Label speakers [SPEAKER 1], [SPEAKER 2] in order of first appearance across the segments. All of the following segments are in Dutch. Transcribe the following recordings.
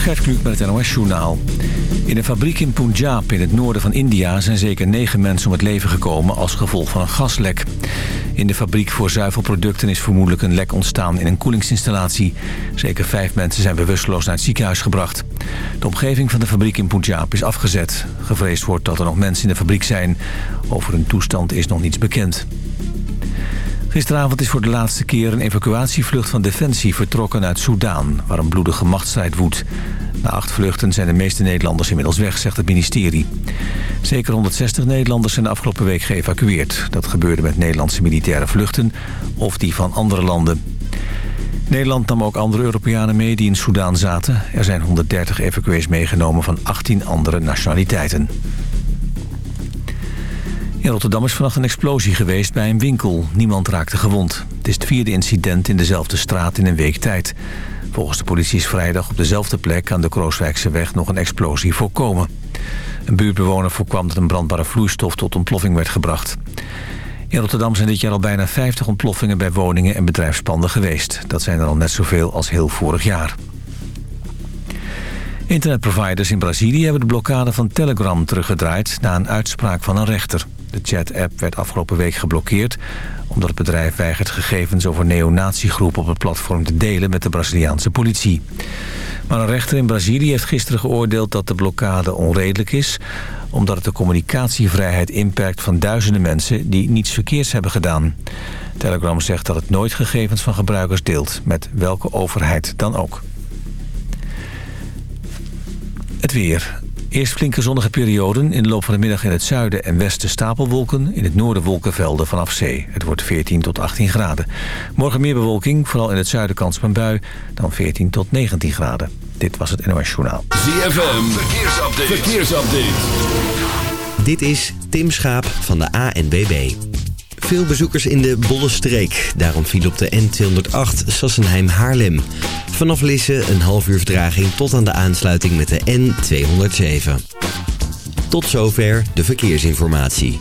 [SPEAKER 1] Gert Kluk met het NOS-journaal. In een fabriek in Punjab in het noorden van India... zijn zeker negen mensen om het leven gekomen als gevolg van een gaslek. In de fabriek voor zuivelproducten is vermoedelijk een lek ontstaan in een koelingsinstallatie. Zeker vijf mensen zijn bewusteloos naar het ziekenhuis gebracht. De omgeving van de fabriek in Punjab is afgezet. Gevreesd wordt dat er nog mensen in de fabriek zijn. Over hun toestand is nog niets bekend. Gisteravond is voor de laatste keer een evacuatievlucht van Defensie vertrokken uit Soudaan, waar een bloedige machtsstrijd woedt. Na acht vluchten zijn de meeste Nederlanders inmiddels weg, zegt het ministerie. Zeker 160 Nederlanders zijn de afgelopen week geëvacueerd. Dat gebeurde met Nederlandse militaire vluchten of die van andere landen. Nederland nam ook andere Europeanen mee die in Soudaan zaten. Er zijn 130 evacuees meegenomen van 18 andere nationaliteiten. In Rotterdam is vannacht een explosie geweest bij een winkel. Niemand raakte gewond. Het is het vierde incident in dezelfde straat in een week tijd. Volgens de politie is vrijdag op dezelfde plek aan de Krooswijkse weg nog een explosie voorkomen. Een buurtbewoner voorkwam dat een brandbare vloeistof tot ontploffing werd gebracht. In Rotterdam zijn dit jaar al bijna 50 ontploffingen bij woningen en bedrijfspanden geweest. Dat zijn er al net zoveel als heel vorig jaar. Internetproviders in Brazilië hebben de blokkade van Telegram teruggedraaid... na een uitspraak van een rechter. De chat-app werd afgelopen week geblokkeerd... omdat het bedrijf weigert gegevens over neonatiegroepen op het platform te delen met de Braziliaanse politie. Maar een rechter in Brazilië heeft gisteren geoordeeld dat de blokkade onredelijk is... omdat het de communicatievrijheid inperkt van duizenden mensen die niets verkeerds hebben gedaan. Telegram zegt dat het nooit gegevens van gebruikers deelt, met welke overheid dan ook. Het weer. Eerst flinke zonnige perioden. In de loop van de middag in het zuiden en westen stapelwolken. In het noorden wolkenvelden vanaf zee. Het wordt 14 tot 18 graden. Morgen meer bewolking, vooral in het zuiden kans op een bui. Dan 14 tot 19 graden. Dit was het NOS Journaal.
[SPEAKER 2] ZFM, verkeersupdate. verkeersupdate.
[SPEAKER 3] Dit is Tim Schaap van de ANBB. Veel bezoekers in de Bollestreek. Daarom viel op de N208 Sassenheim-Haarlem. Vanaf Lisse een half uur vertraging tot aan de aansluiting met de N207. Tot zover de verkeersinformatie.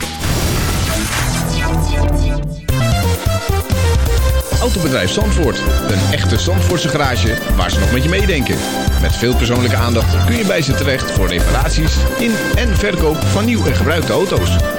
[SPEAKER 4] Autobedrijf Zandvoort. Een echte Zandvoortse garage waar ze nog met je meedenken. Met veel persoonlijke aandacht kun je bij ze terecht voor reparaties in en verkoop van nieuw en gebruikte auto's.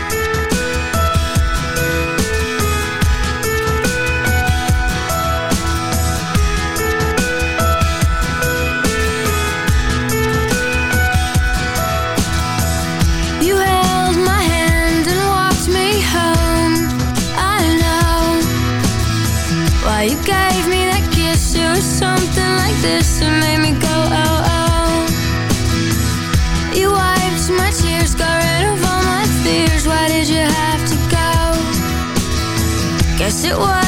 [SPEAKER 5] What.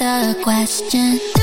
[SPEAKER 6] the question.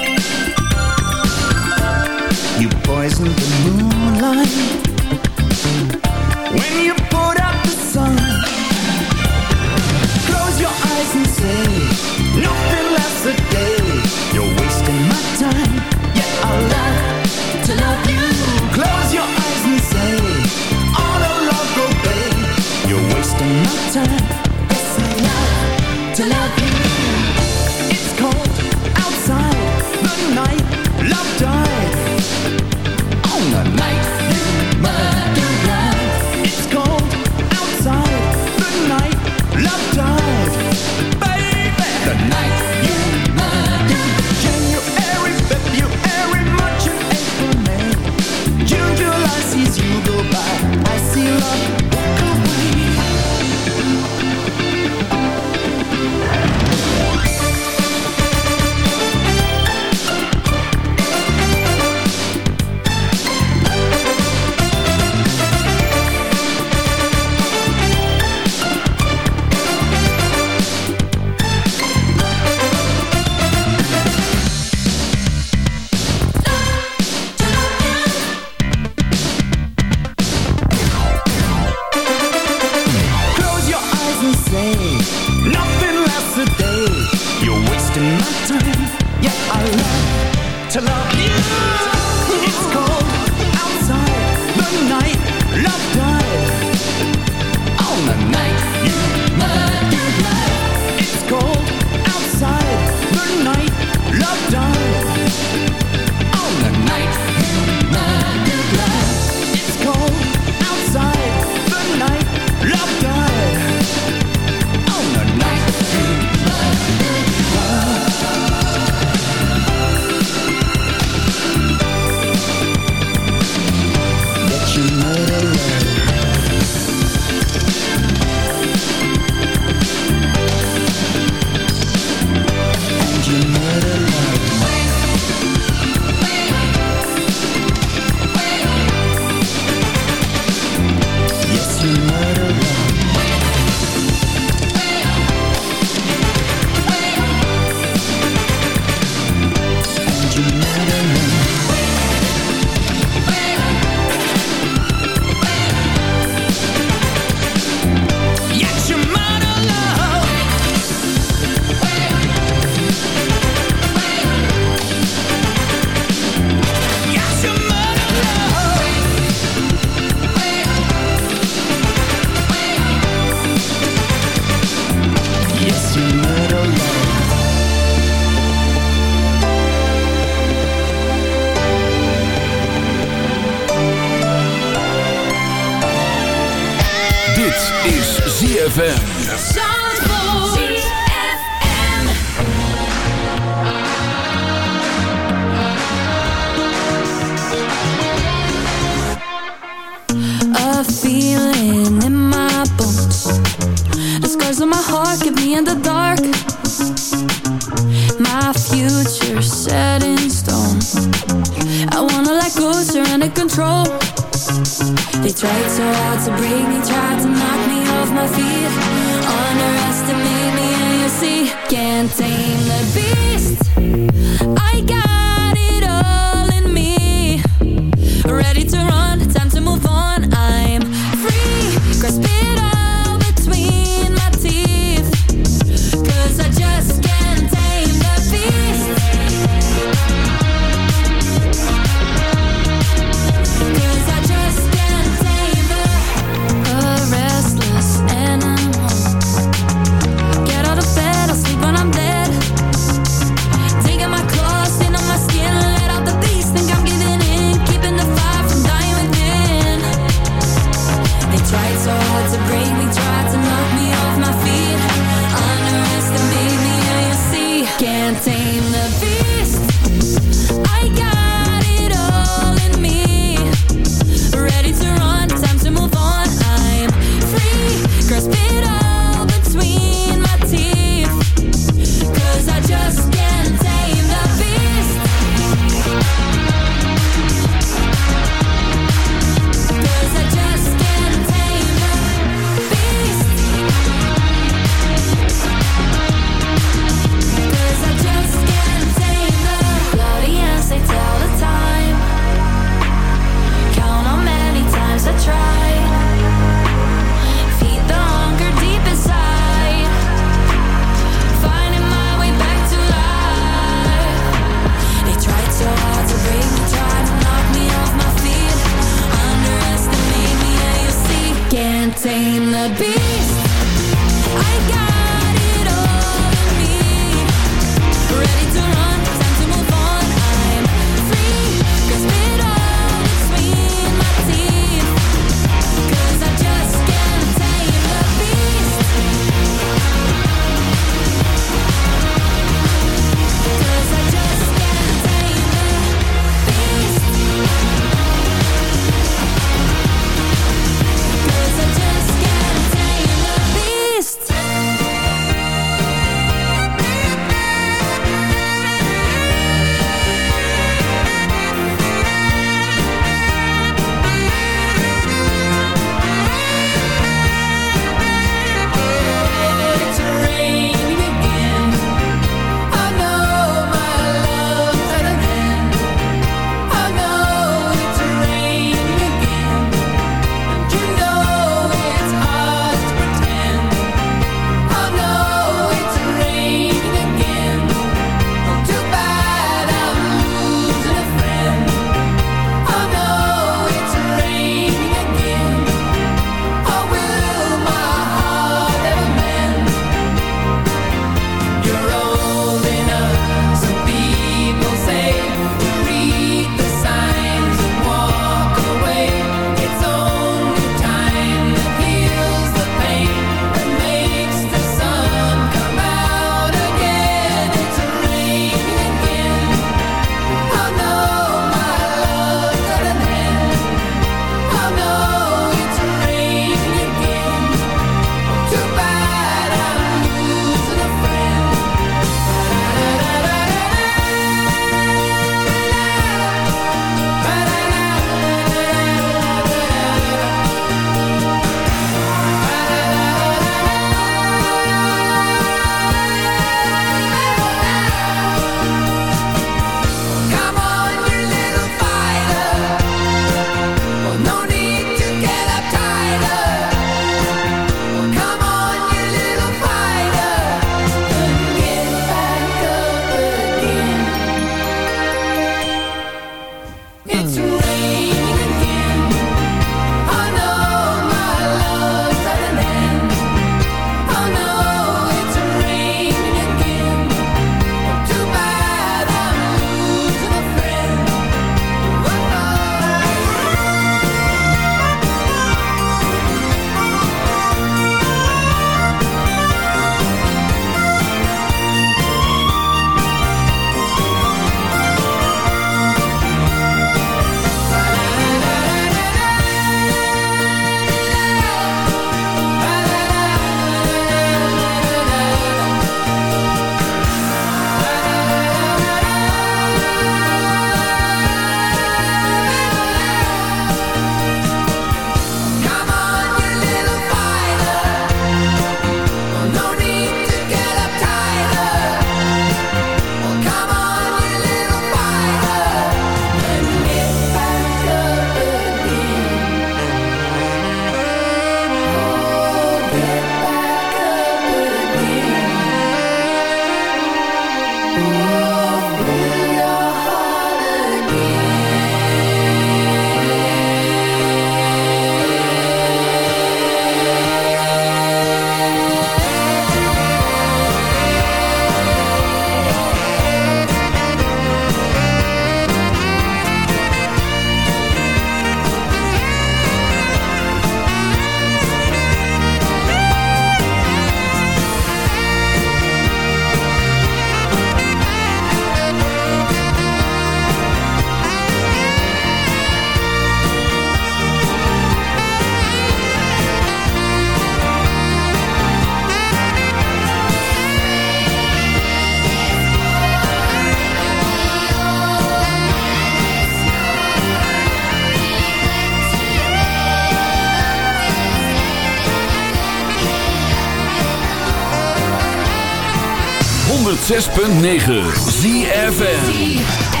[SPEAKER 6] 106.9 ZFN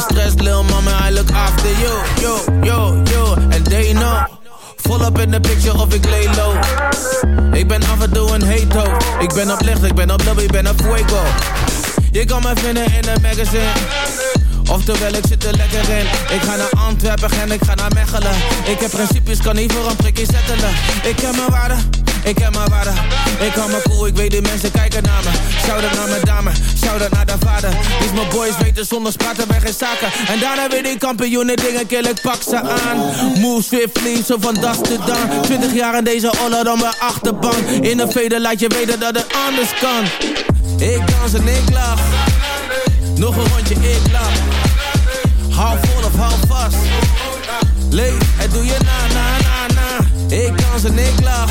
[SPEAKER 6] Stress,
[SPEAKER 7] lil mama, I look after you. Yo, yo, yo, and they know. Volop in the picture of ik lay low. Ik ben af en toe een heto. Ik ben op licht, ik ben op love, ik ben op fuego. Je kan me vinden in een magazine. Oftewel, ik zit er lekker in. Ik ga naar Antwerpen en ik ga naar Mechelen. Ik heb principes, kan niet voor een prikje zetten. Ik heb mijn waarde ik heb mijn waarde. Ik hou me cool, ik weet die mensen kijken naar me. Shout-out naar mijn dame, shout-out naar de vader. Is mijn boys weten zonder spraten bij geen zaken. En daarna weer die kampioenen dingen kill, ik pak ze aan. Move swiftly, zo van das te dan. Twintig jaar in deze honor dan mijn achterbank. In de vele laat je weten dat het anders kan. Ik dans en ik lach. Nog een rondje, ik lach. Half vol of half vast. Leef, het doe je na, na, na, na. Ik dans en ik lach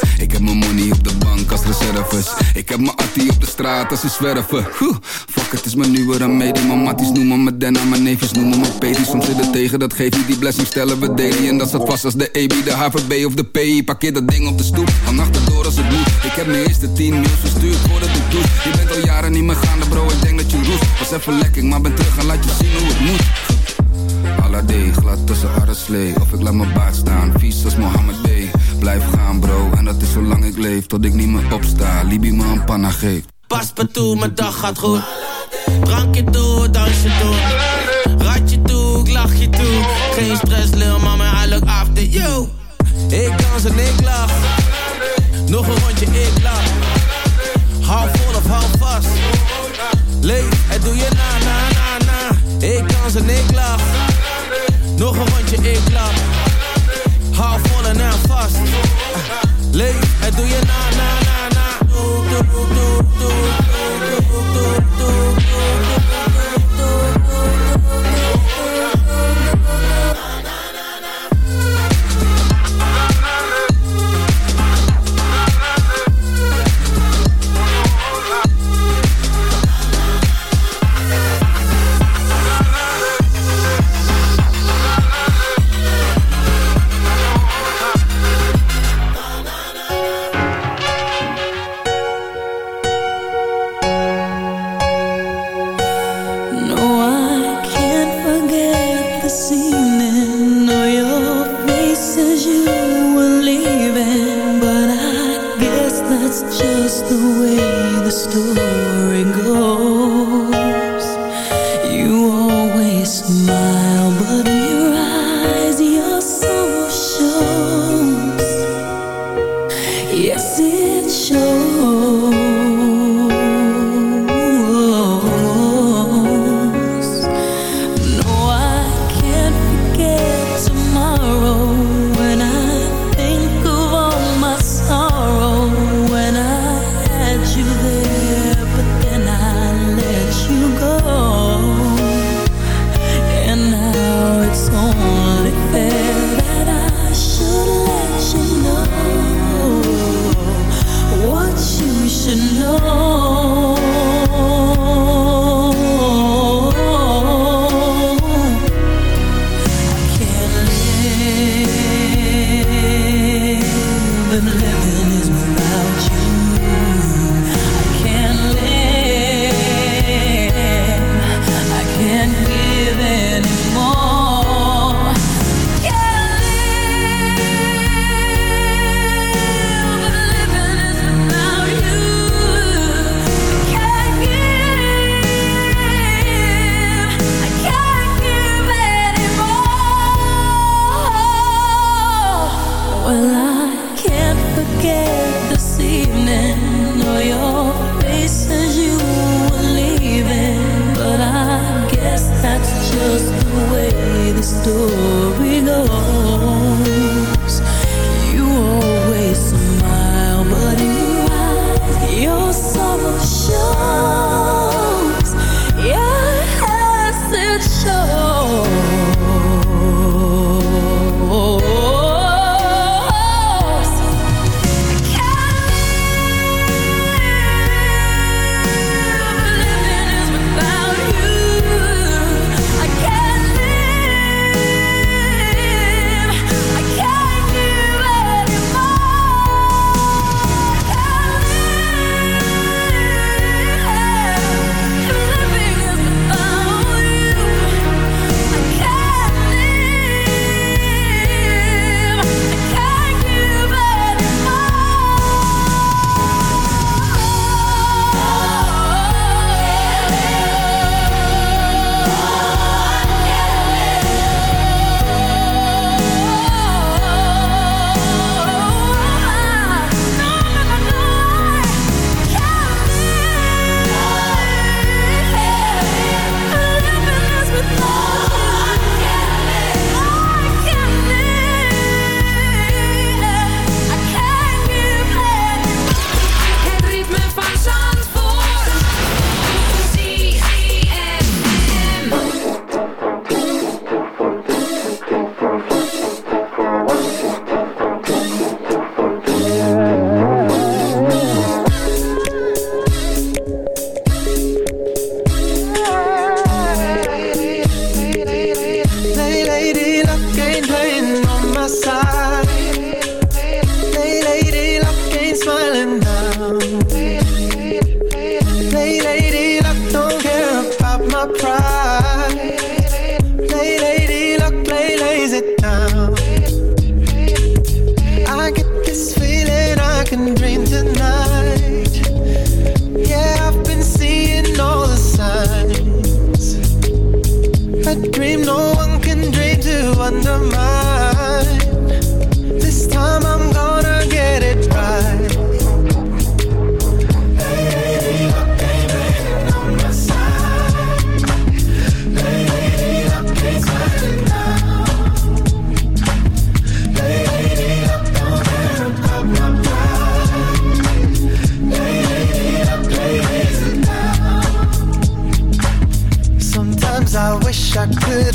[SPEAKER 8] Ik heb mijn attie op de straat als ze zwerven. Fuck, het is mijn nieuwe remedie. Mijn matties noemen me Denna, mijn neefjes noemen me Peti. Soms zit tegen, dat geeft je die blessing stellen we daily. En dat staat vast als de EB, de HVB of de PI. Parkeer dat ding op de stoep, van achterdoor als het moet. Ik heb mijn eerste 10 mails verstuurd voordat ik doe. Je bent al jaren niet meer gaande bro, ik denk dat je roest. Was even lekker, maar ben terug en laat je zien hoe het moet. Alade, glad tussen arreslee Of ik laat mijn baard staan, vies als Mohammed B Blijf gaan bro, en dat is zolang ik leef Tot ik niet meer opsta, Libi me een panna geeft
[SPEAKER 5] Pas me toe, mijn dag gaat goed. Drankje toe, dansje toe. Ratje toe, ik lach je toe. Geen stress, lil mama, I look after you. Ik dans en ik lach. Nog een rondje, ik lach. Hou vol of hou vast. Leef, het doe je na, na, na, na. Ik dans en ik lach. Nog een rondje, ik lach. Hou vol en vast. Leef, het doe je na, na, na, na.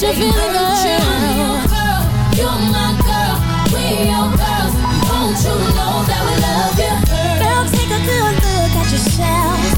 [SPEAKER 9] what you're feeling,
[SPEAKER 10] girl. You're my girl, we girls. Won't you know that we love you? Girl,
[SPEAKER 11] take a good look at yourself